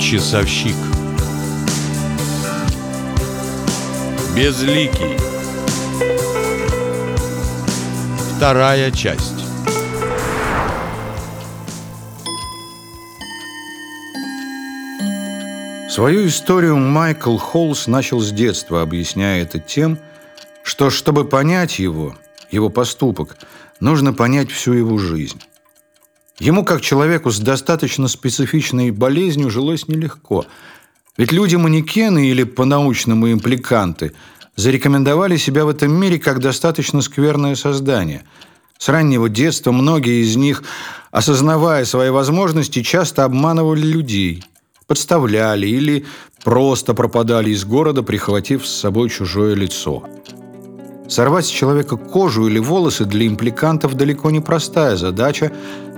Часовщик. Безликий. Вторая часть. Свою историю Майкл Холлс начал с детства, объясняя это тем, что, чтобы понять его, его поступок, нужно понять всю его жизнь. Ему, как человеку с достаточно специфичной болезнью, жилось нелегко. Ведь люди-манекены или по-научному импликанты зарекомендовали себя в этом мире как достаточно скверное создание. С раннего детства многие из них, осознавая свои возможности, часто обманывали людей, подставляли или просто пропадали из города, прихватив с собой чужое лицо. Сорвать с человека кожу или волосы для импликантов далеко не простая задача,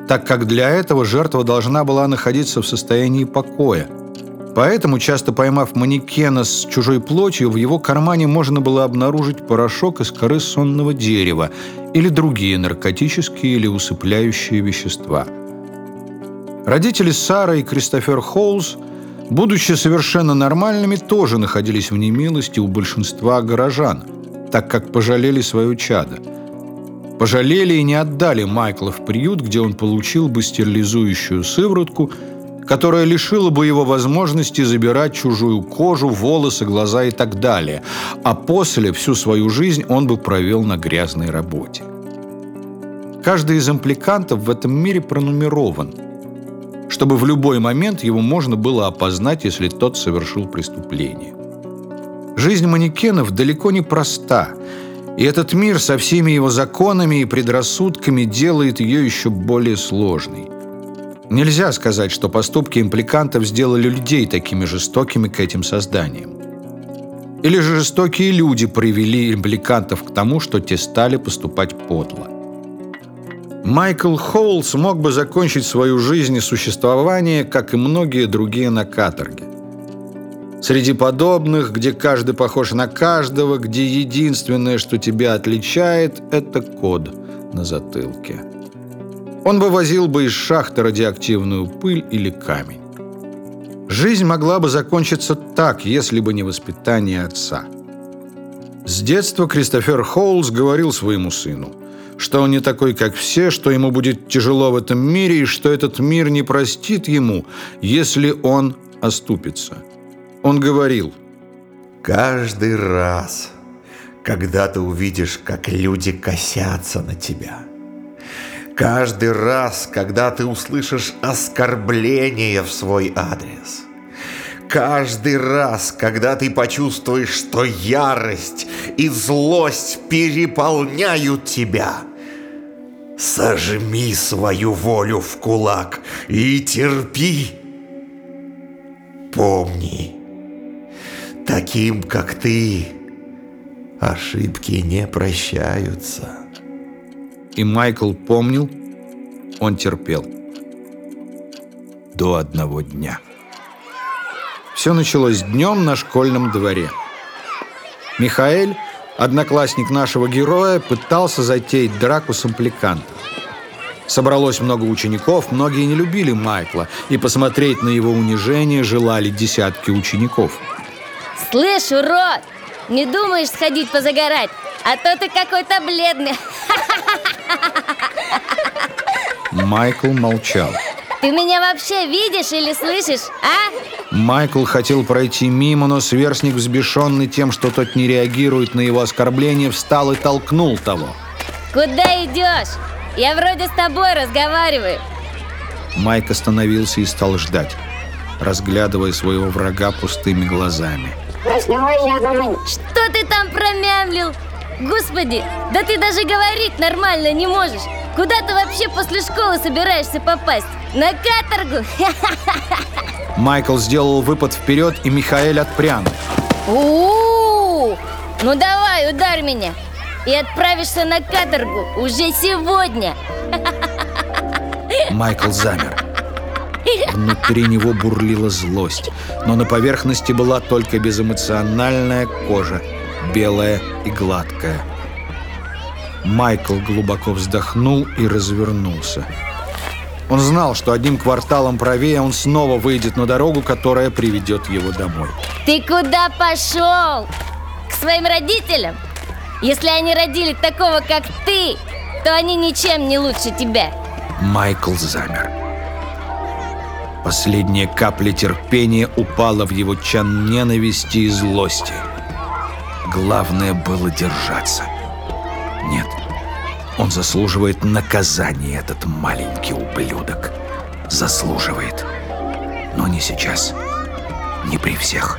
так как для этого жертва должна была находиться в состоянии покоя. Поэтому, часто поймав манекена с чужой плотью, в его кармане можно было обнаружить порошок из коры сонного дерева или другие наркотические или усыпляющие вещества. Родители Сара и Кристофер Холлс, будучи совершенно нормальными, тоже находились в немилости у большинства горожан, так как пожалели свое чадо – Пожалели и не отдали Майкла в приют, где он получил бы стерилизующую сыворотку, которая лишила бы его возможности забирать чужую кожу, волосы, глаза и так далее, а после всю свою жизнь он бы провел на грязной работе. Каждый из импликантов в этом мире пронумерован, чтобы в любой момент его можно было опознать, если тот совершил преступление. Жизнь манекенов далеко не проста – и этот мир со всеми его законами и предрассудками делает ее еще более сложной. Нельзя сказать, что поступки импликантов сделали людей такими жестокими к этим созданиям. Или же жестокие люди привели импликантов к тому, что те стали поступать подло. Майкл Холлс мог бы закончить свою жизнь и существование, как и многие другие на каторге. Среди подобных, где каждый похож на каждого, где единственное, что тебя отличает, это код на затылке. Он вывозил бы из шахты радиоактивную пыль или камень. Жизнь могла бы закончиться так, если бы не воспитание отца. С детства Кристофер Хоулс говорил своему сыну, что он не такой, как все, что ему будет тяжело в этом мире и что этот мир не простит ему, если он оступится – он говорил, «Каждый раз, когда ты увидишь, как люди косятся на тебя, каждый раз, когда ты услышишь оскорбление в свой адрес, каждый раз, когда ты почувствуешь, что ярость и злость переполняют тебя, сожми свою волю в кулак и терпи. Помни, Таким, как ты, ошибки не прощаются. И Майкл помнил, он терпел. До одного дня. Все началось днем на школьном дворе. Михаэль, одноклассник нашего героя, пытался затеять драку с импликантом. Собралось много учеников, многие не любили Майкла, и посмотреть на его унижение желали десятки учеников – Слышь, урод, не думаешь сходить позагорать? А то ты какой-то бледный Майкл молчал Ты меня вообще видишь или слышишь, а? Майкл хотел пройти мимо, но сверстник, взбешенный тем, что тот не реагирует на его оскорбление, встал и толкнул того Куда идешь? Я вроде с тобой разговариваю Майк остановился и стал ждать, разглядывая своего врага пустыми глазами что ты там промямлил? Господи, да ты даже говорить нормально не можешь Куда ты вообще после школы собираешься попасть? На каторгу? Майкл сделал выпад вперед, и Михаэль отпрянул у Ну давай, ударь меня И отправишься на каторгу уже сегодня Майкл замер Внутри него бурлила злость, но на поверхности была только безэмоциональная кожа, белая и гладкая. Майкл глубоко вздохнул и развернулся. Он знал, что одним кварталом правее он снова выйдет на дорогу, которая приведет его домой. Ты куда пошел? К своим родителям? Если они родили такого, как ты, то они ничем не лучше тебя. Майкл замер. Последняя капля терпения упала в его чан ненависти и злости. Главное было держаться. Нет, он заслуживает наказания, этот маленький ублюдок. Заслуживает. Но не сейчас. Не при всех.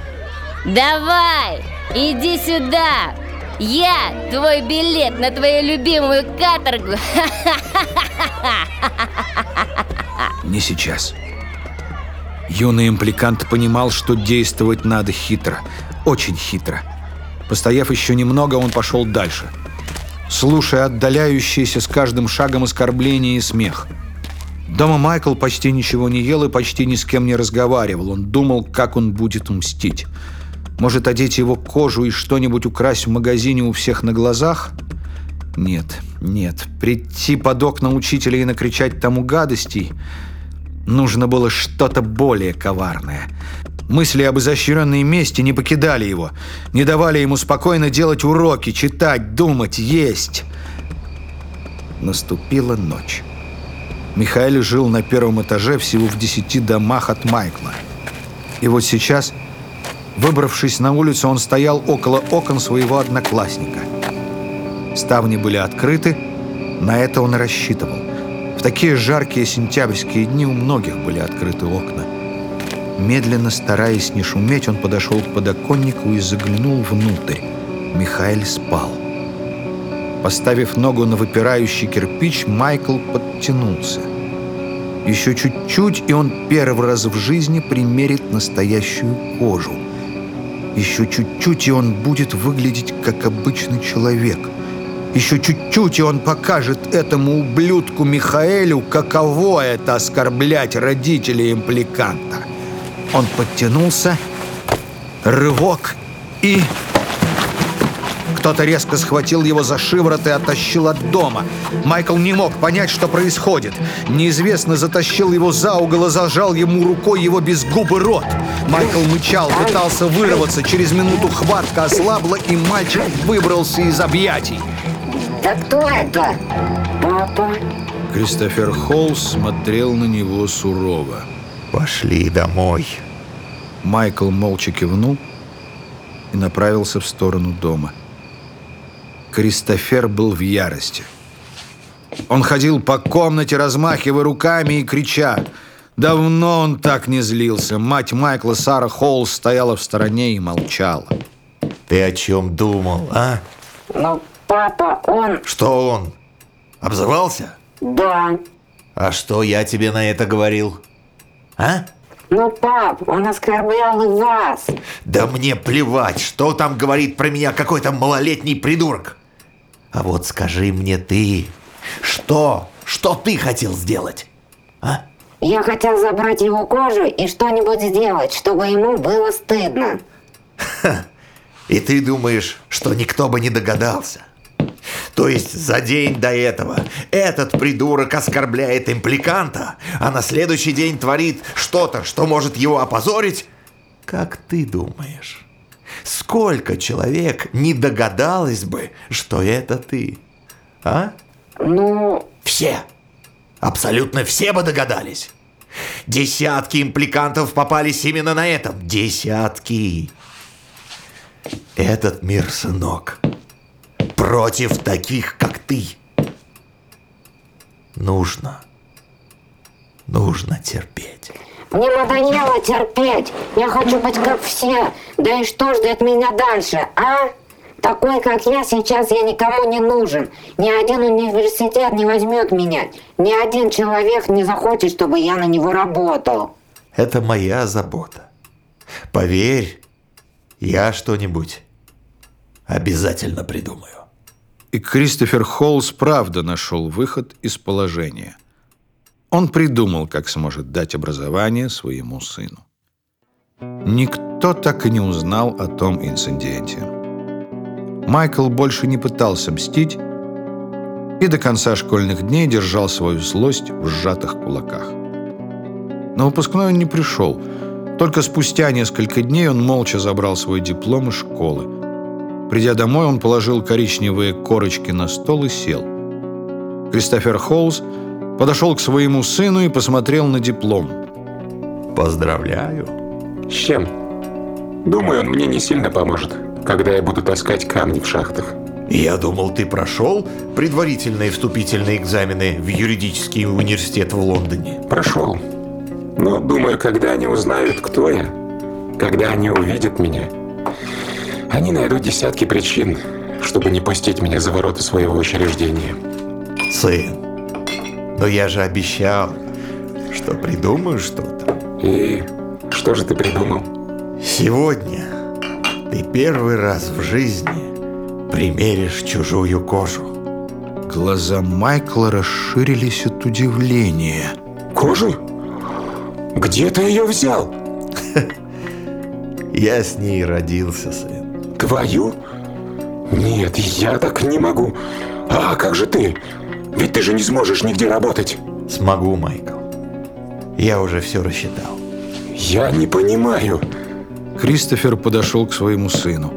Давай, иди сюда. Я твой билет на твою любимую каторгу. Не сейчас. Юный импликант понимал, что действовать надо хитро. Очень хитро. Постояв еще немного, он пошел дальше. Слушая отдаляющиеся с каждым шагом оскорбления и смех. Дома Майкл почти ничего не ел и почти ни с кем не разговаривал. Он думал, как он будет мстить. Может, одеть его кожу и что-нибудь украсть в магазине у всех на глазах? Нет, нет. Прийти под окна учителя и накричать тому гадостей... Нужно было что-то более коварное. Мысли об изощренной мести не покидали его, не давали ему спокойно делать уроки, читать, думать, есть. Наступила ночь. Михаил жил на первом этаже всего в десяти домах от Майкла. И вот сейчас, выбравшись на улицу, он стоял около окон своего одноклассника. Ставни были открыты, на это он рассчитывал. В такие жаркие сентябрьские дни у многих были открыты окна. Медленно, стараясь не шуметь, он подошел к подоконнику и заглянул внутрь. Михаил спал. Поставив ногу на выпирающий кирпич, Майкл подтянулся. Еще чуть-чуть, и он первый раз в жизни примерит настоящую кожу. Еще чуть-чуть, и он будет выглядеть как обычный человек. Еще чуть-чуть, и он покажет этому ублюдку Михаэлю, каково это оскорблять родителей импликанта. Он подтянулся, рывок и... Кто-то резко схватил его за шиворот и оттащил от дома. Майкл не мог понять, что происходит. Неизвестно затащил его за угол и зажал ему рукой его безгубый рот. Майкл мычал, пытался вырваться. Через минуту хватка ослабла, и мальчик выбрался из объятий. Да кто это? Папа? Кристофер Холл смотрел на него сурово. Пошли домой. Майкл молча кивнул и направился в сторону дома. Кристофер был в ярости. Он ходил по комнате, размахивая руками и крича. Давно он так не злился. Мать Майкла, Сара Холл, стояла в стороне и молчала. Ты о чем думал, а? Ну, папа, он... Что он? Обзывался? Да. А что я тебе на это говорил? А? Ну, пап, он оскорблял и вас. Да мне плевать, что там говорит про меня какой-то малолетний придурок. А вот скажи мне ты, что, что ты хотел сделать? А? Я хотел забрать его кожу и что-нибудь сделать, чтобы ему было стыдно. И ты думаешь, что никто бы не догадался? То есть за день до этого этот придурок оскорбляет импликанта, а на следующий день творит что-то, что может его опозорить? Как ты думаешь? Сколько человек не догадалось бы, что это ты? А? Ну, Все. Абсолютно все бы догадались. Десятки импликантов попались именно на этом. Десятки. Этот мир, сынок, против таких, как ты. Нужно, нужно терпеть. мне надоело терпеть. Я хочу быть как все. Да и что ждет меня дальше, а? Такой, как я, сейчас я никому не нужен. Ни один университет не возьмет меня. Ни один человек не захочет, чтобы я на него работал. Это моя забота. Поверь, я что-нибудь обязательно придумаю. И Кристофер Холлс правда нашел выход из положения. Он придумал, как сможет дать образование своему сыну. Никто так и не узнал о том инциденте. Майкл больше не пытался мстить и до конца школьных дней держал свою злость в сжатых кулаках. На выпускной он не пришел. Только спустя несколько дней он молча забрал свой диплом из школы. Придя домой, он положил коричневые корочки на стол и сел. Кристофер Холлс подошел к своему сыну и посмотрел на диплом. Поздравляю. С чем? Думаю, он мне не сильно поможет, когда я буду таскать камни в шахтах. Я думал, ты прошел предварительные вступительные экзамены в юридический университет в Лондоне. Прошел. Но думаю, когда они узнают, кто я, когда они увидят меня, они найдут десятки причин, чтобы не пустить меня за ворота своего учреждения. Сын, но я же обещал, что придумаю что-то. И что же ты придумал? Сегодня ты первый раз в жизни примеришь чужую кожу. Глаза Майкла расширились от удивления. Кожу? Где ты ее взял? Я с ней родился, сын. Твою? Нет, я так не могу. А как же ты? Ведь ты же не сможешь нигде работать. Смогу, Майкл. Я уже все рассчитал. Я не понимаю. Кристофер подошел к своему сыну.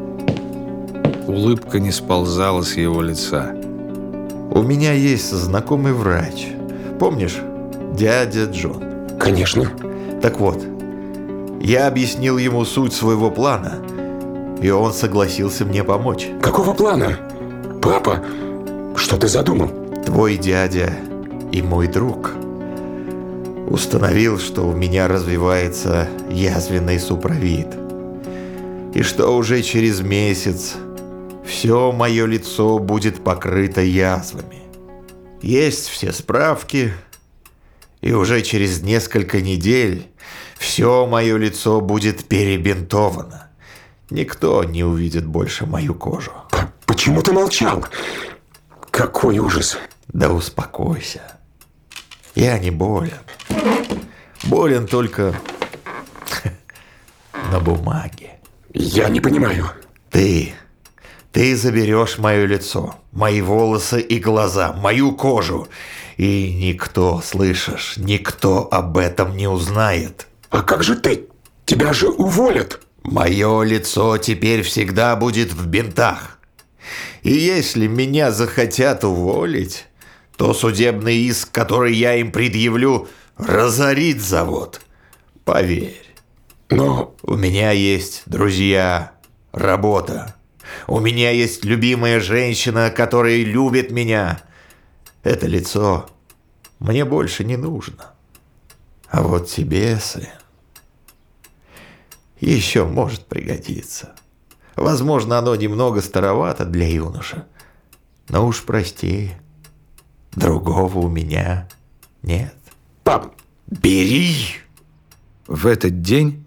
Улыбка не сползала с его лица. У меня есть знакомый врач. Помнишь, дядя Джон? Конечно. Так вот, я объяснил ему суть своего плана, и он согласился мне помочь. Какого плана? Папа, что ты задумал? Твой дядя и мой друг установил, что у меня развивается язвенный суправит, и что уже через месяц все мое лицо будет покрыто язвами. Есть все справки, и уже через несколько недель все мое лицо будет перебинтовано. Никто не увидит больше мою кожу. Почему ты молчал? Какой ужас. Да успокойся. Я не болен. Болен только на бумаге. Я не понимаю. Ты, ты заберешь мое лицо, мои волосы и глаза, мою кожу. И никто, слышишь, никто об этом не узнает. А как же ты? Тебя же уволят. Мое лицо теперь всегда будет в бинтах. И если меня захотят уволить, то судебный иск, который я им предъявлю, разорит завод. Поверь. Но У меня есть друзья, работа. У меня есть любимая женщина, которая любит меня. Это лицо мне больше не нужно. А вот тебе, сын, еще может пригодиться. Возможно, оно немного старовато для юноша. Но уж прости, другого у меня нет. Бери! В этот день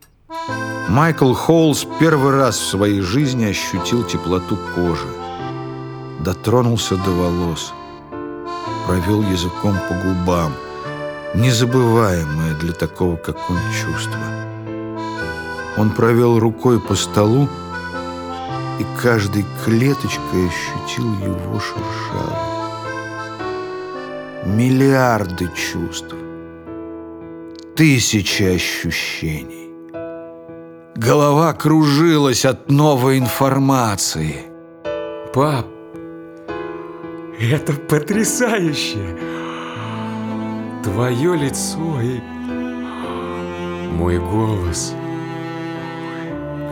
Майкл Холлс первый раз в своей жизни ощутил теплоту кожи. Дотронулся до волос. Провел языком по губам. Незабываемое для такого, как он, чувство. Он провел рукой по столу и каждой клеточкой ощутил его шершавость. Миллиарды чувств. Тысячи ощущений. Голова кружилась от новой информации. пап, это потрясающе. Твое лицо и мой голос.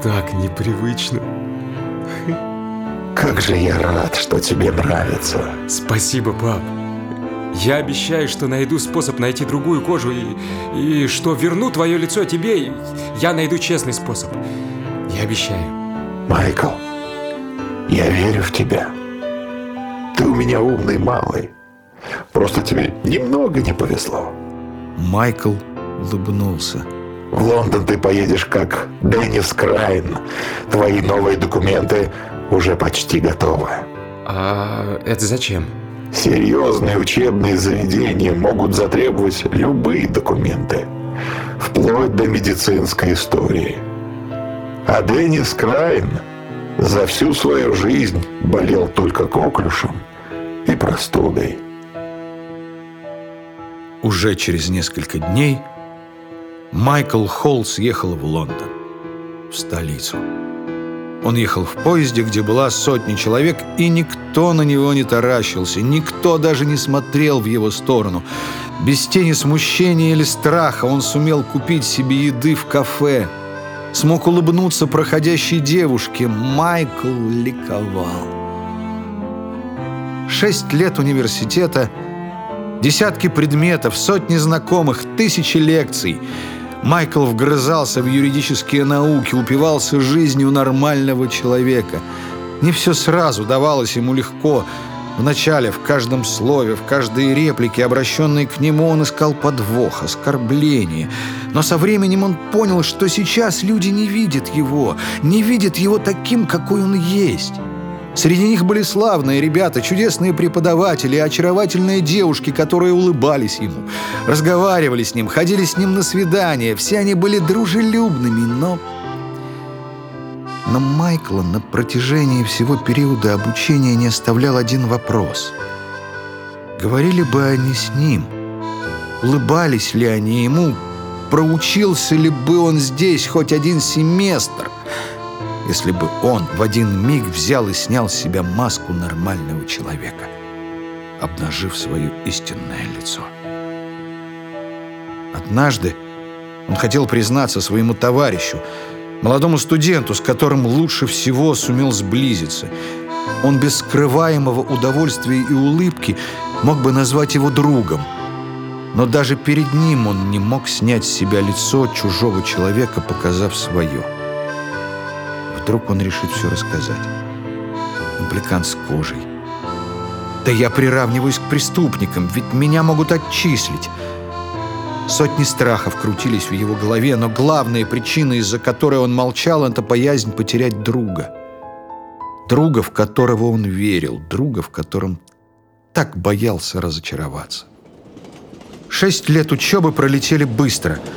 Так непривычно. Как же я рад, что тебе нравится. Спасибо, пап. Я обещаю, что найду способ найти другую кожу и, и что верну твое лицо тебе. Я найду честный способ. Я обещаю. Майкл, я верю в тебя. Ты у меня умный малый. Просто тебе немного не повезло. Майкл улыбнулся. В Лондон ты поедешь как Деннис Крайн. Твои новые документы уже почти готовы. А это зачем? Серьезные учебные заведения могут затребовать любые документы, вплоть до медицинской истории. А Деннис Крайн за всю свою жизнь болел только коклюшем и простудой. Уже через несколько дней Майкл Холл съехал в Лондон, в столицу. Он ехал в поезде, где была сотня человек, и никто на него не таращился, никто даже не смотрел в его сторону. Без тени смущения или страха он сумел купить себе еды в кафе, смог улыбнуться проходящей девушке. Майкл ликовал. Шесть лет университета, десятки предметов, сотни знакомых, тысячи лекций — Майкл вгрызался в юридические науки, упивался жизнью нормального человека. Не все сразу давалось ему легко. Вначале в каждом слове, в каждой реплике, обращенной к нему, он искал подвох, оскорбление. Но со временем он понял, что сейчас люди не видят его, не видят его таким, какой он есть. Среди них были славные ребята, чудесные преподаватели, очаровательные девушки, которые улыбались ему, разговаривали с ним, ходили с ним на свидания. Все они были дружелюбными, но... Но Майкла на протяжении всего периода обучения не оставлял один вопрос. Говорили бы они с ним? Улыбались ли они ему? Проучился ли бы он здесь хоть один семестр? Если бы он в один миг взял и снял с себя маску нормального человека, обнажив свое истинное лицо. Однажды он хотел признаться своему товарищу, молодому студенту, с которым лучше всего сумел сблизиться. Он без скрываемого удовольствия и улыбки мог бы назвать его другом. Но даже перед ним он не мог снять с себя лицо чужого человека, показав свое. Вдруг он решит все рассказать. Импликант с кожей. Да я приравниваюсь к преступникам, ведь меня могут отчислить. Сотни страхов крутились в его голове, но главная причина, из-за которой он молчал, это боязнь потерять друга. Друга, в которого он верил, друга, в котором так боялся разочароваться. Шесть лет учебы пролетели быстро —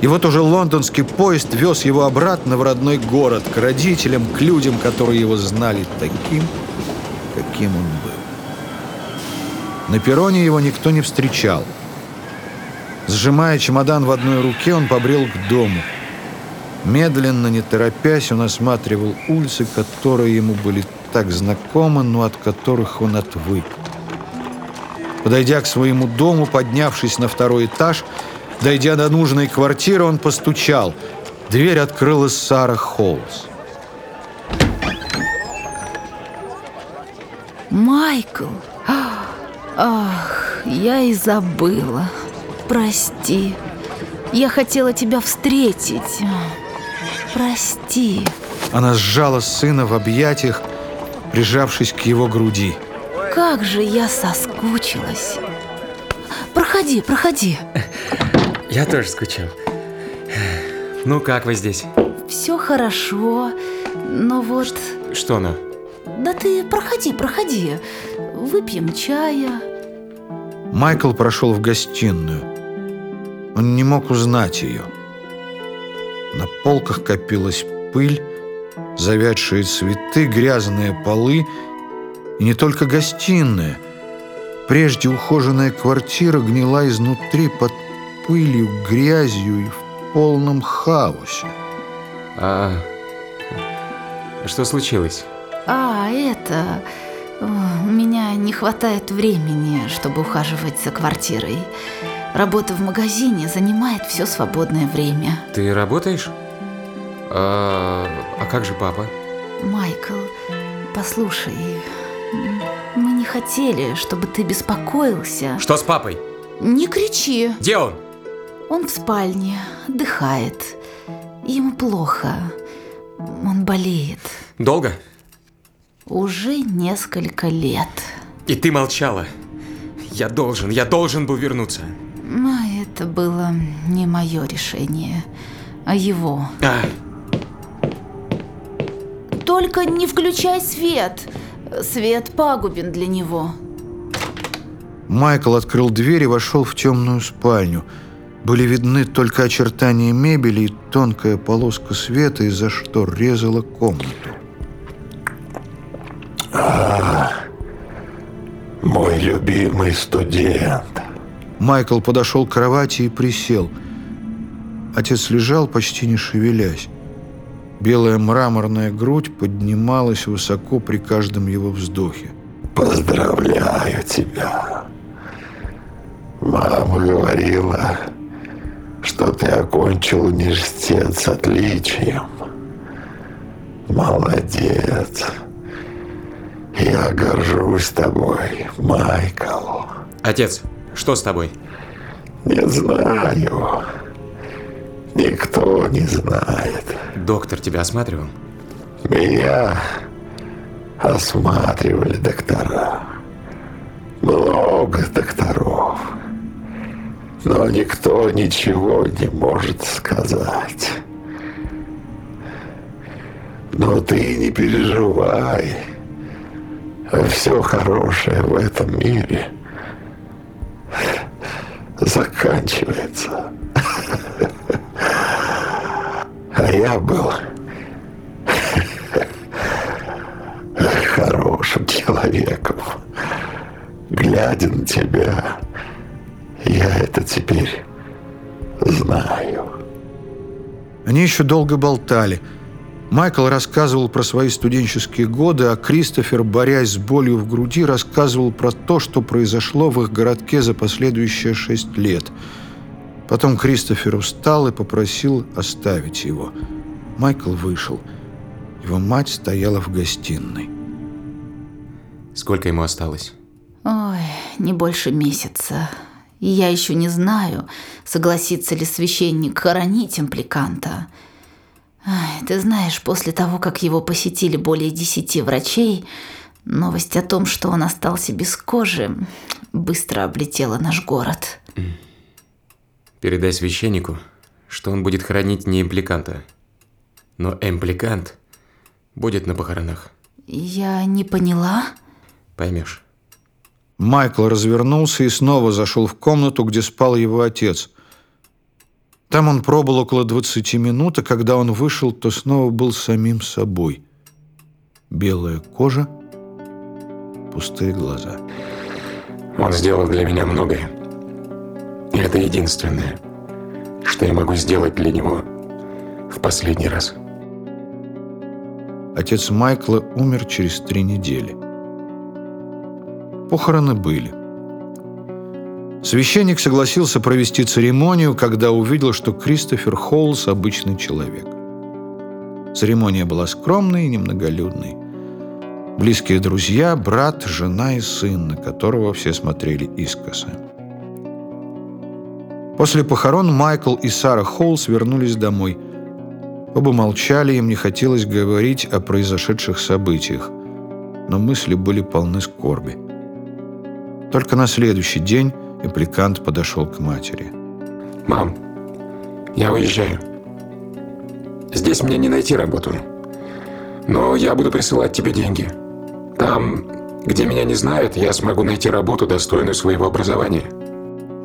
и вот уже лондонский поезд вез его обратно в родной город, к родителям, к людям, которые его знали таким, каким он был. На перроне его никто не встречал. Сжимая чемодан в одной руке, он побрел к дому. Медленно, не торопясь, он осматривал улицы, которые ему были так знакомы, но от которых он отвык. Подойдя к своему дому, поднявшись на второй этаж, Дойдя до нужной квартиры, он постучал. Дверь открыла Сара Холлс. Майкл! Ах, я и забыла. Прости. Я хотела тебя встретить. Прости. Она сжала сына в объятиях, прижавшись к его груди. Как же я соскучилась. Проходи, проходи. Я тоже скучал. Ну, как вы здесь? Все хорошо, но вот... Что но? Да ты проходи, проходи. Выпьем чая. Майкл прошел в гостиную. Он не мог узнать ее. На полках копилась пыль, завядшие цветы, грязные полы. И не только гостиная. Прежде ухоженная квартира гнила изнутри под пылью, грязью и в полном хаосе. А что случилось? А, это... У меня не хватает времени, чтобы ухаживать за квартирой. Работа в магазине занимает все свободное время. Ты работаешь? А, а как же папа? Майкл, послушай, мы не хотели, чтобы ты беспокоился. Что с папой? Не кричи. Где он? Он в спальне, отдыхает. Ему плохо. Он болеет. Долго? Уже несколько лет. И ты молчала. Я должен, я должен был вернуться. Но это было не мое решение, а его. А. Только не включай свет. Свет пагубен для него. Майкл открыл дверь и вошел в темную спальню – были видны только очертания мебели и тонкая полоска света, из-за что резала комнату. А, Мой любимый студент. Майкл подошел к кровати и присел. Отец лежал, почти не шевелясь. Белая мраморная грудь поднималась высоко при каждом его вздохе. Поздравляю тебя. Мама говорила, что ты окончил университет с отличием. Молодец. Я горжусь тобой, Майкл. Отец, что с тобой? Не знаю. Никто не знает. Доктор тебя осматривал? Меня осматривали доктора. Много докторов. Но никто ничего не может сказать. Но ты не переживай. Все хорошее в этом мире заканчивается. А я был хорошим человеком. Глядя на тебя, я это теперь знаю. Они еще долго болтали. Майкл рассказывал про свои студенческие годы, а Кристофер, борясь с болью в груди, рассказывал про то, что произошло в их городке за последующие шесть лет. Потом Кристофер устал и попросил оставить его. Майкл вышел. Его мать стояла в гостиной. Сколько ему осталось? Ой, не больше месяца. И я еще не знаю, согласится ли священник хоронить импликанта. Ай, ты знаешь, после того, как его посетили более десяти врачей, новость о том, что он остался без кожи, быстро облетела наш город. Передай священнику, что он будет хоронить не импликанта, но импликант будет на похоронах. Я не поняла. Поймешь. Майкл развернулся и снова зашел в комнату, где спал его отец. Там он пробыл около 20 минут, а когда он вышел, то снова был самим собой. Белая кожа, пустые глаза. Он сделал для меня многое. И это единственное, что я могу сделать для него в последний раз. Отец Майкла умер через три недели. Похороны были. Священник согласился провести церемонию, когда увидел, что Кристофер Холлс – обычный человек. Церемония была скромной и немноголюдной. Близкие друзья, брат, жена и сын, на которого все смотрели искоса. После похорон Майкл и Сара Холлс вернулись домой. Оба молчали, им не хотелось говорить о произошедших событиях, но мысли были полны скорби. Только на следующий день импликант подошел к матери. Мам, я уезжаю. Здесь мне не найти работу. Но я буду присылать тебе деньги. Там, где меня не знают, я смогу найти работу, достойную своего образования.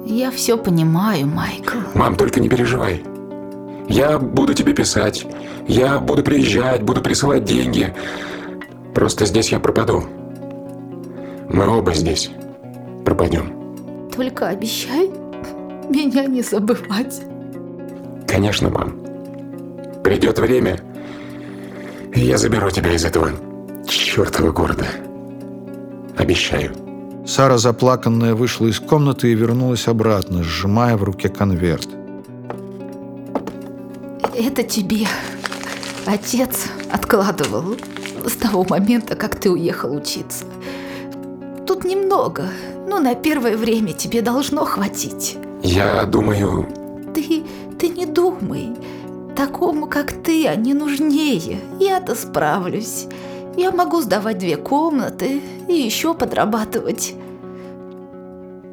Я все понимаю, Майкл. Мам, только не переживай. Я буду тебе писать. Я буду приезжать, буду присылать деньги. Просто здесь я пропаду. Мы оба здесь пропадем. Только обещай меня не забывать. Конечно, мам. Придет время, и я заберу тебя из этого чертова города. Обещаю. Сара, заплаканная, вышла из комнаты и вернулась обратно, сжимая в руке конверт. Это тебе. Отец откладывал с того момента, как ты уехал учиться. Тут немного, но на первое время тебе должно хватить. Я думаю, Ты, ты не думай. Такому, как ты, они нужнее. Я-то справлюсь. Я могу сдавать две комнаты и еще подрабатывать.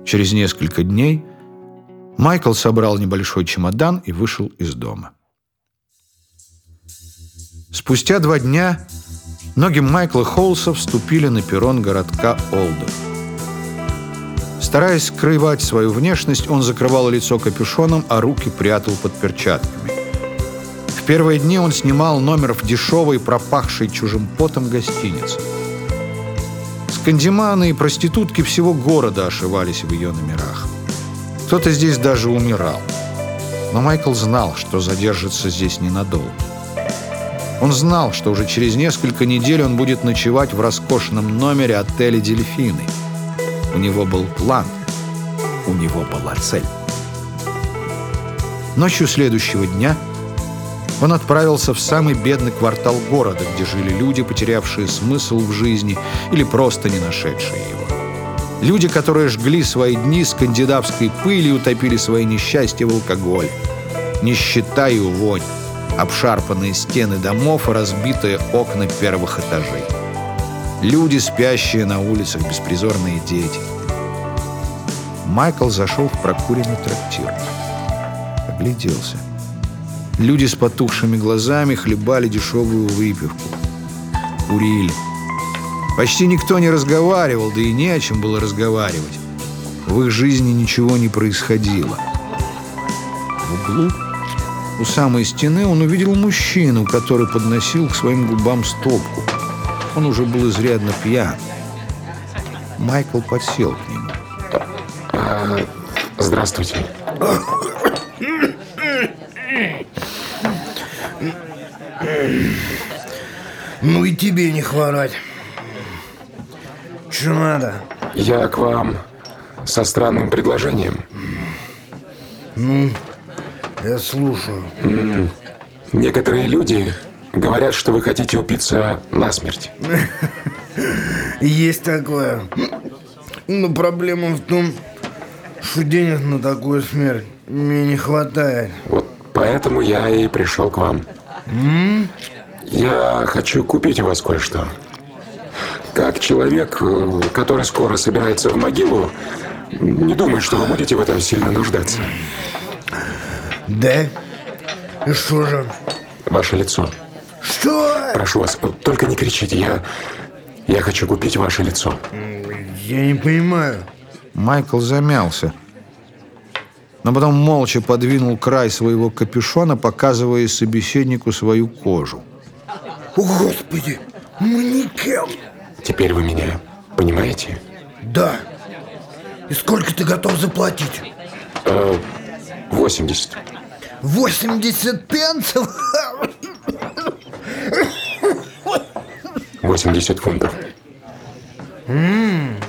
Через несколько дней Майкл собрал небольшой чемодан и вышел из дома. Спустя два дня ноги Майкла Холса вступили на перрон городка Олдов. Стараясь скрывать свою внешность, он закрывал лицо капюшоном, а руки прятал под перчатками. В первые дни он снимал номер в дешевой, пропахшей чужим потом гостинице. С Кандиманы и проститутки всего города ошивались в ее номерах. Кто-то здесь даже умирал. Но Майкл знал, что задержится здесь ненадолго. Он знал, что уже через несколько недель он будет ночевать в роскошном номере отеля «Дельфины». У него был план, у него была цель. Ночью следующего дня он отправился в самый бедный квартал города, где жили люди, потерявшие смысл в жизни или просто не нашедшие его. Люди, которые жгли свои дни с кандидатской пылью, утопили свои несчастья в алкоголь. Нищета и вонь, обшарпанные стены домов и разбитые окна первых этажей. Люди, спящие на улицах, беспризорные дети. Майкл зашел в прокуренный трактир. Огляделся. Люди с потухшими глазами хлебали дешевую выпивку. Курили. Почти никто не разговаривал, да и не о чем было разговаривать. В их жизни ничего не происходило. В углу, у самой стены, он увидел мужчину, который подносил к своим губам стопку. Он уже был изрядно пьян. Майкл подсел к нему. А, здравствуйте. Ну и тебе не хворать. Что надо? Я к вам со странным предложением. Ну, я слушаю. Некоторые люди говорят, что вы хотите упиться насмерть. Есть такое. Но проблема в том, что денег на такую смерть мне не хватает. Вот поэтому я и пришел к вам. Я хочу купить у вас кое-что. Как человек, э, который скоро собирается в могилу, не думаю, что вы будете в этом сильно нуждаться. Да? И что же? Ваше лицо. Что? Прошу вас, только не кричите. Я, я хочу купить ваше лицо. Я не понимаю. Майкл замялся. Но потом молча подвинул край своего капюшона, показывая собеседнику свою кожу. О, Господи, манекен. Теперь вы меня понимаете? Да. И сколько ты готов заплатить? Э, 80. 80 пенсов? 80 фунтов.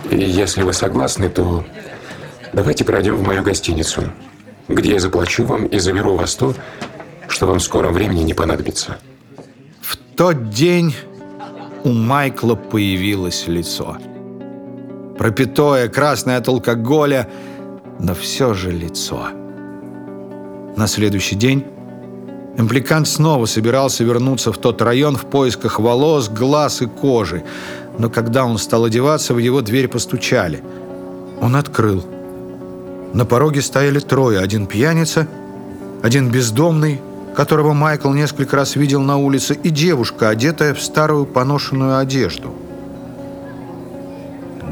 И если вы согласны, то давайте пройдем в мою гостиницу, где я заплачу вам и заберу вас то, что вам в скором времени не понадобится. В тот день у Майкла появилось лицо. Пропитое, красное от алкоголя, но все же лицо. На следующий день импликант снова собирался вернуться в тот район в поисках волос, глаз и кожи. Но когда он стал одеваться, в его дверь постучали. Он открыл. На пороге стояли трое. Один пьяница, один бездомный, которого Майкл несколько раз видел на улице, и девушка, одетая в старую поношенную одежду.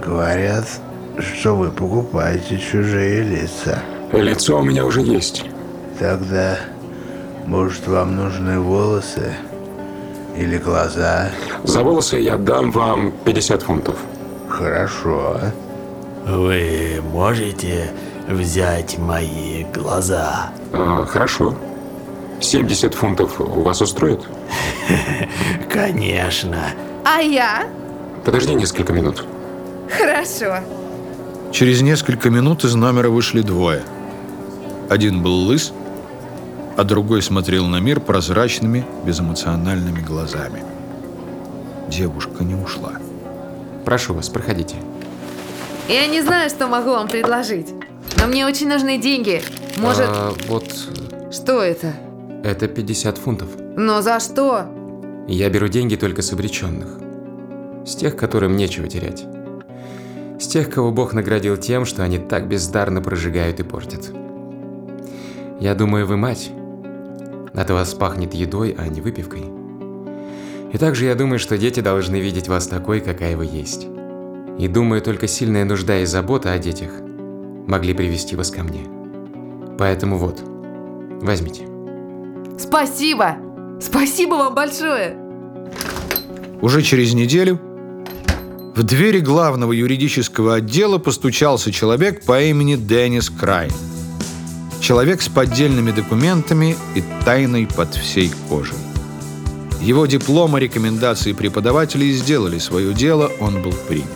Говорят, что вы покупаете чужие лица. Лицо у меня уже есть. Тогда, может, вам нужны волосы или глаза? За волосы я дам вам 50 фунтов. Хорошо. Вы можете взять мои глаза? А, хорошо. 70 фунтов у вас устроит? Конечно. А я? Подожди несколько минут. Хорошо. Через несколько минут из номера вышли двое. Один был лыс, а другой смотрел на мир прозрачными, безэмоциональными глазами. Девушка не ушла. Прошу вас, проходите. Я не знаю, что могу вам предложить. Но мне очень нужны деньги. Может... А, вот Что это? это 50 фунтов. Но за что? Я беру деньги только с обреченных. С тех, которым нечего терять. С тех, кого Бог наградил тем, что они так бездарно прожигают и портят. Я думаю, вы мать. От вас пахнет едой, а не выпивкой. И также я думаю, что дети должны видеть вас такой, какая вы есть. И думаю, только сильная нужда и забота о детях могли привести вас ко мне. Поэтому вот, возьмите. Спасибо! Спасибо вам большое! Уже через неделю В двери главного юридического отдела постучался человек по имени Деннис Крайн. Человек с поддельными документами и тайной под всей кожей. Его диплом рекомендации преподавателей сделали свое дело, он был принят.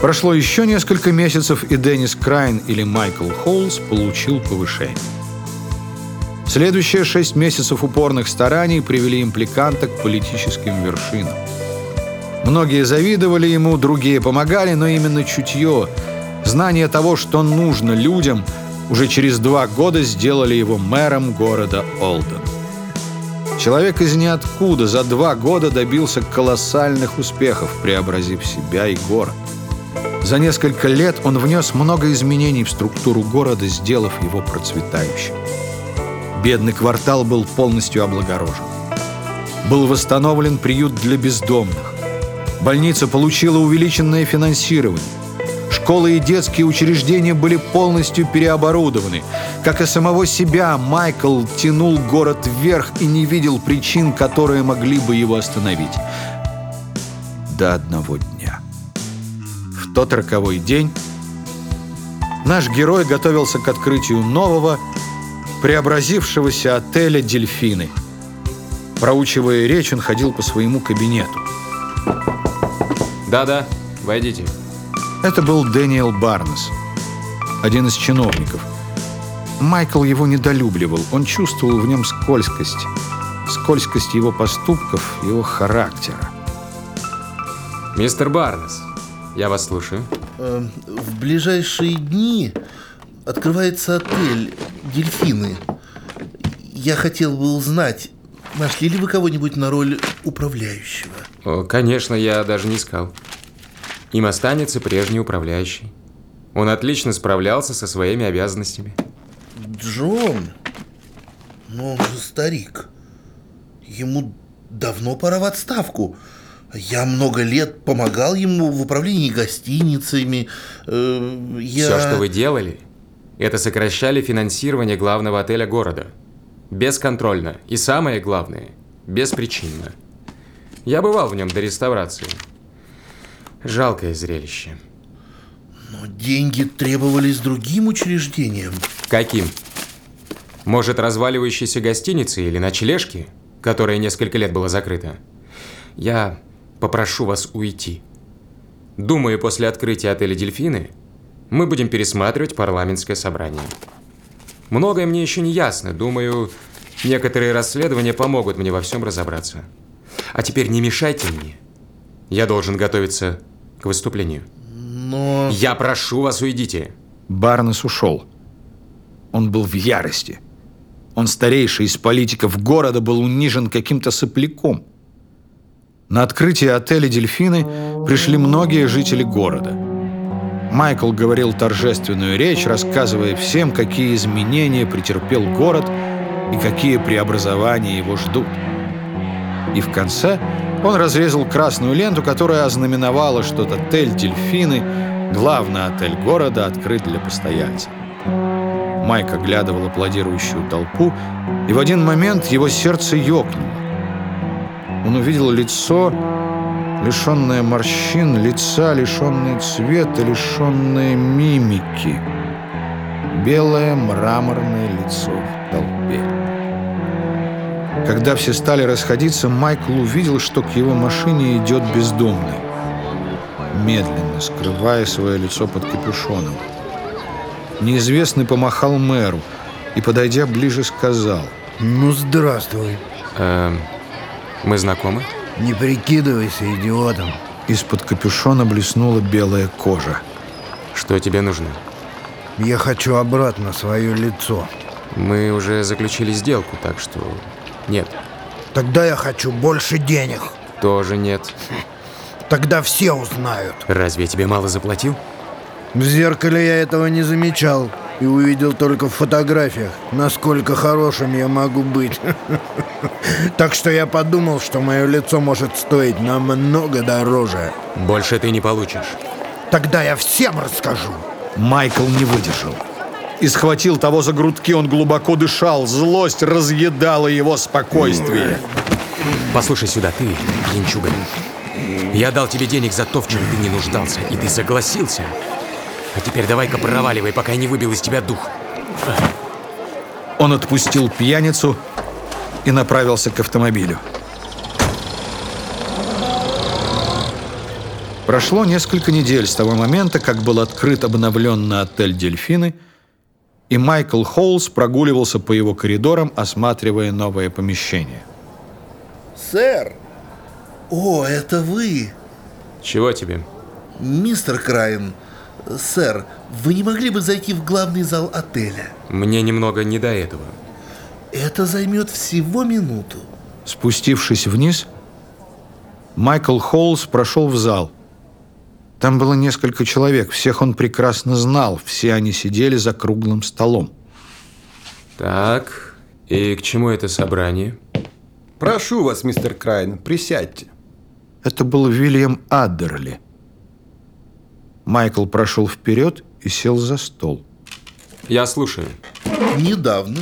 Прошло еще несколько месяцев, и Деннис Крайн или Майкл Холлс получил повышение. Следующие шесть месяцев упорных стараний привели импликанта к политическим вершинам. Многие завидовали ему, другие помогали, но именно чутье, знание того, что нужно людям, уже через два года сделали его мэром города Олден. Человек из ниоткуда за два года добился колоссальных успехов, преобразив себя и город. За несколько лет он внес много изменений в структуру города, сделав его процветающим. Бедный квартал был полностью облагорожен. Был восстановлен приют для бездомных. Больница получила увеличенное финансирование. Школы и детские учреждения были полностью переоборудованы. Как и самого себя, Майкл тянул город вверх и не видел причин, которые могли бы его остановить. До одного дня. В тот роковой день наш герой готовился к открытию нового, преобразившегося отеля «Дельфины». Проучивая речь, он ходил по своему кабинету. Да-да, войдите. Это был Дэниел Барнес, один из чиновников. Майкл его недолюбливал, он чувствовал в нем скользкость. Скользкость его поступков, его характера. Мистер Барнес, я вас слушаю. Э, В ближайшие дни открывается отель «Дельфины». Я хотел бы узнать, нашли ли вы кого-нибудь на роль управляющего? О, конечно, я даже не искал. Им останется прежний управляющий. Он отлично справлялся со своими обязанностями. Джон? Но он же старик. Ему давно пора в отставку. Я много лет помогал ему в управлении гостиницами. Э, я... Все, что вы делали, это сокращали финансирование главного отеля города. Бесконтрольно. И самое главное, беспричинно. Я бывал в нем до реставрации. Жалкое зрелище. Но деньги требовались другим учреждениям. Каким? Может, разваливающейся гостиницы или ночлежки, которая несколько лет была закрыта? Я попрошу вас уйти. Думаю, после открытия отеля «Дельфины» мы будем пересматривать парламентское собрание. Многое мне еще не ясно. Думаю, некоторые расследования помогут мне во всем разобраться. А теперь не мешайте мне. Я должен готовиться к выступлению. Но... Я прошу вас, уйдите. Барнес ушел. Он был в ярости. Он старейший из политиков города был унижен каким-то сопляком. На открытие отеля «Дельфины» пришли многие жители города. Майкл говорил торжественную речь, рассказывая всем, какие изменения претерпел город и какие преобразования его ждут. И в конце он разрезал красную ленту, которая ознаменовала, что отель «Дельфины» — главный отель города, открыт для постояльцев. Майк оглядывал аплодирующую толпу, и в один момент его сердце ёкнуло. Он увидел лицо, лишенное морщин, лица, лишенное цвета, лишенное мимики. Белое мраморное лицо в толпе. Когда все стали расходиться, Майкл увидел, что к его машине идет бездомный. Медленно, скрывая свое лицо под капюшоном. Неизвестный помахал мэру и, подойдя ближе, сказал. Ну, здравствуй. Эм, мы знакомы? Не прикидывайся идиотом. Из-под капюшона блеснула белая кожа. Что тебе нужно? Я хочу обратно свое лицо. Мы уже заключили сделку, так что нет. Тогда я хочу больше денег. Тоже нет. Тогда все узнают. Разве я тебе мало заплатил? В зеркале я этого не замечал и увидел только в фотографиях, насколько хорошим я могу быть. Так что я подумал, что мое лицо может стоить намного дороже. Больше ты не получишь. Тогда я всем расскажу. Майкл не выдержал. И схватил того за грудки, он глубоко дышал. Злость разъедала его спокойствие. Послушай сюда, ты, пьянчуга. Я дал тебе денег за то, в чем ты не нуждался, и ты согласился. А теперь давай-ка проваливай, пока я не выбил из тебя дух. Он отпустил пьяницу и направился к автомобилю. Прошло несколько недель с того момента, как был открыт обновленный отель «Дельфины», и Майкл Холлс прогуливался по его коридорам, осматривая новое помещение. Сэр! О, это вы! Чего тебе? Мистер Крайн, сэр, вы не могли бы зайти в главный зал отеля? Мне немного не до этого. Это займет всего минуту. Спустившись вниз, Майкл Холлс прошел в зал. Там было несколько человек, всех он прекрасно знал, все они сидели за круглым столом. Так, и к чему это собрание? Прошу вас, мистер Крайн, присядьте. Это был Вильям Аддерли. Майкл прошел вперед и сел за стол. Я слушаю. Недавно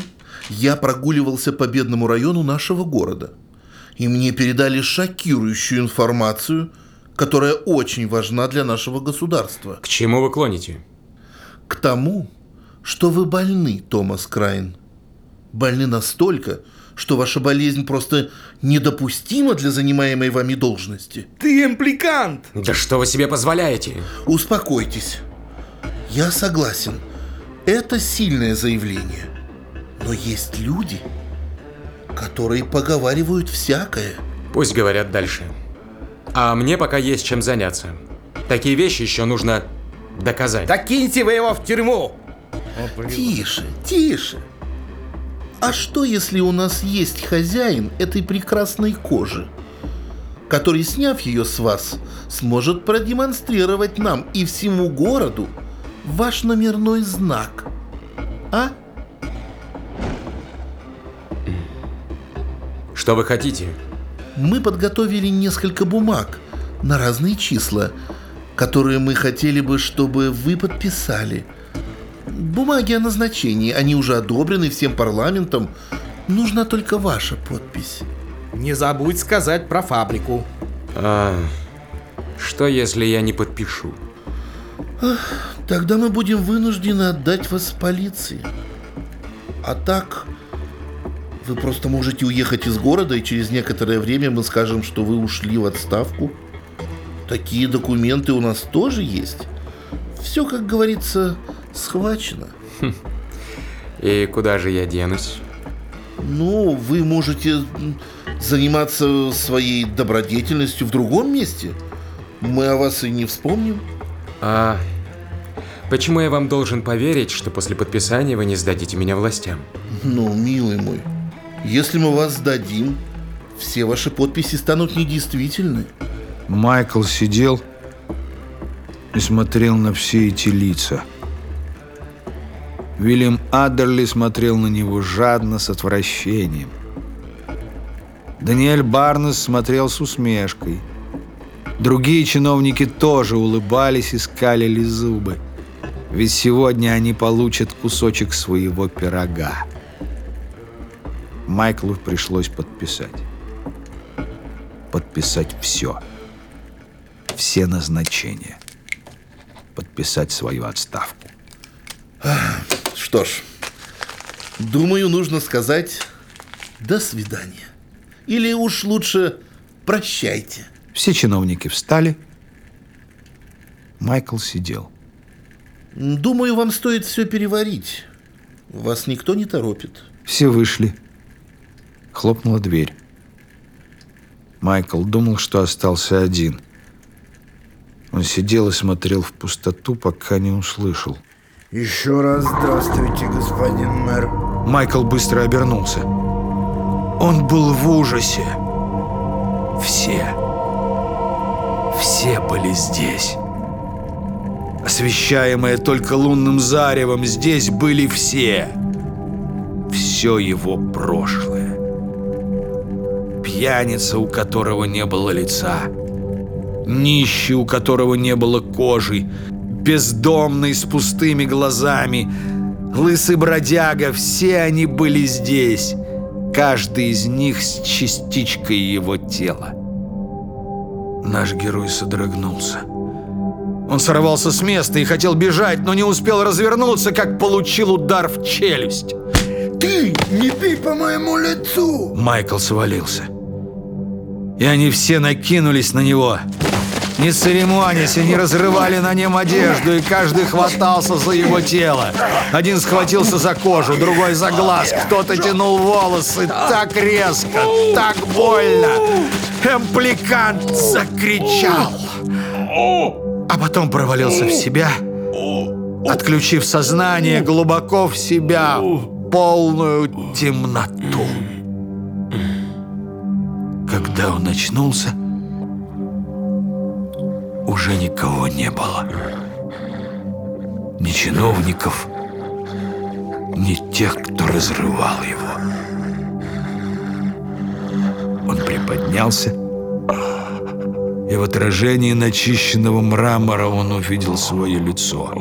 я прогуливался по бедному району нашего города. И мне передали шокирующую информацию, которая очень важна для нашего государства. К чему вы клоните? К тому, что вы больны, Томас Крайн. Больны настолько, что ваша болезнь просто недопустима для занимаемой вами должности. Ты импликант! Да что вы себе позволяете? Успокойтесь. Я согласен. Это сильное заявление. Но есть люди, которые поговаривают всякое. Пусть говорят дальше. А мне пока есть чем заняться. Такие вещи еще нужно доказать. Да киньте вы его в тюрьму! Тише, тише. А что, если у нас есть хозяин этой прекрасной кожи, который, сняв ее с вас, сможет продемонстрировать нам и всему городу ваш номерной знак? А? Что вы хотите? Мы подготовили несколько бумаг на разные числа, которые мы хотели бы, чтобы вы подписали. Бумаги о назначении, они уже одобрены всем парламентом. Нужна только ваша подпись. Не забудь сказать про фабрику. А, что если я не подпишу? Ах, Тогда мы будем вынуждены отдать вас полиции. А так, вы просто можете уехать из города, и через некоторое время мы скажем, что вы ушли в отставку. Такие документы у нас тоже есть. Все, как говорится, схвачено. И куда же я денусь? Ну, вы можете заниматься своей добродетельностью в другом месте. Мы о вас и не вспомним. А почему я вам должен поверить, что после подписания вы не сдадите меня властям? Ну, милый мой, если мы вас сдадим, все ваши подписи станут недействительны. Майкл сидел и смотрел на все эти лица. Вильям Аддерли смотрел на него жадно, с отвращением. Даниэль Барнес смотрел с усмешкой. Другие чиновники тоже улыбались и скалили зубы. Ведь сегодня они получат кусочек своего пирога. Майклу пришлось подписать. Подписать все. Все назначения. Подписать свою отставку. Что ж, думаю, нужно сказать «до свидания». Или уж лучше «прощайте». Все чиновники встали. Майкл сидел. Думаю, вам стоит все переварить. Вас никто не торопит. Все вышли. Хлопнула дверь. Майкл думал, что остался один. Он сидел и смотрел в пустоту, пока не услышал. Еще раз здравствуйте, господин мэр. Майкл быстро обернулся. Он был в ужасе. Все. Все были здесь. Освещаемые только лунным заревом, здесь были все. Все его прошлое. Пьяница, у которого не было лица. Нищий, у которого не было кожи. Бездомный, с пустыми глазами. Лысый бродяга, все они были здесь. Каждый из них с частичкой его тела. Наш герой содрогнулся. Он сорвался с места и хотел бежать, но не успел развернуться, как получил удар в челюсть. Ты не пей по моему лицу! Майкл свалился. И они все накинулись на него. Не церемонясь, они разрывали на нем одежду, и каждый хватался за его тело. Один схватился за кожу, другой за глаз, кто-то тянул волосы так резко, так больно. Эмпликант закричал. А потом провалился в себя, отключив сознание глубоко в себя, полную темноту. Когда он очнулся, уже никого не было. Ни чиновников, ни тех, кто разрывал его. Он приподнялся, и в отражении начищенного мрамора он увидел свое лицо.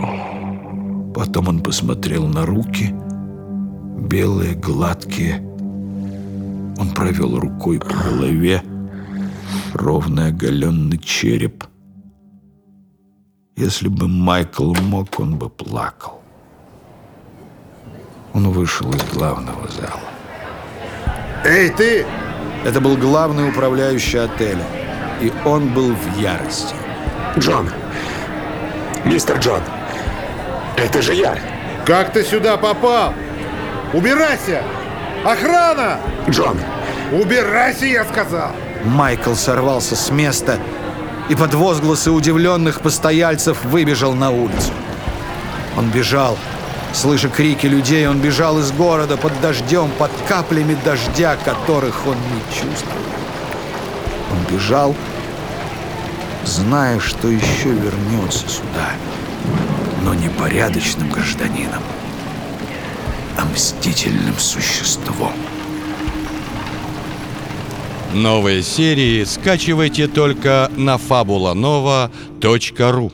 Потом он посмотрел на руки, белые, гладкие. Он провел рукой по голове, ровный оголенный череп. Если бы Майкл мог, он бы плакал. Он вышел из главного зала. Эй, ты! Это был главный управляющий отеля. И он был в ярости. Джон! Мистер Джон! Это же я! Как ты сюда попал? Убирайся! Охрана! Джон! Убирайся, я сказал! Майкл сорвался с места и под возгласы удивленных постояльцев выбежал на улицу. Он бежал, слыша крики людей, он бежал из города под дождем, под каплями дождя, которых он не чувствовал. Он бежал, зная, что еще вернется сюда, но не порядочным гражданином, мстительным существом. Новые серии скачивайте только на fabulanova.ru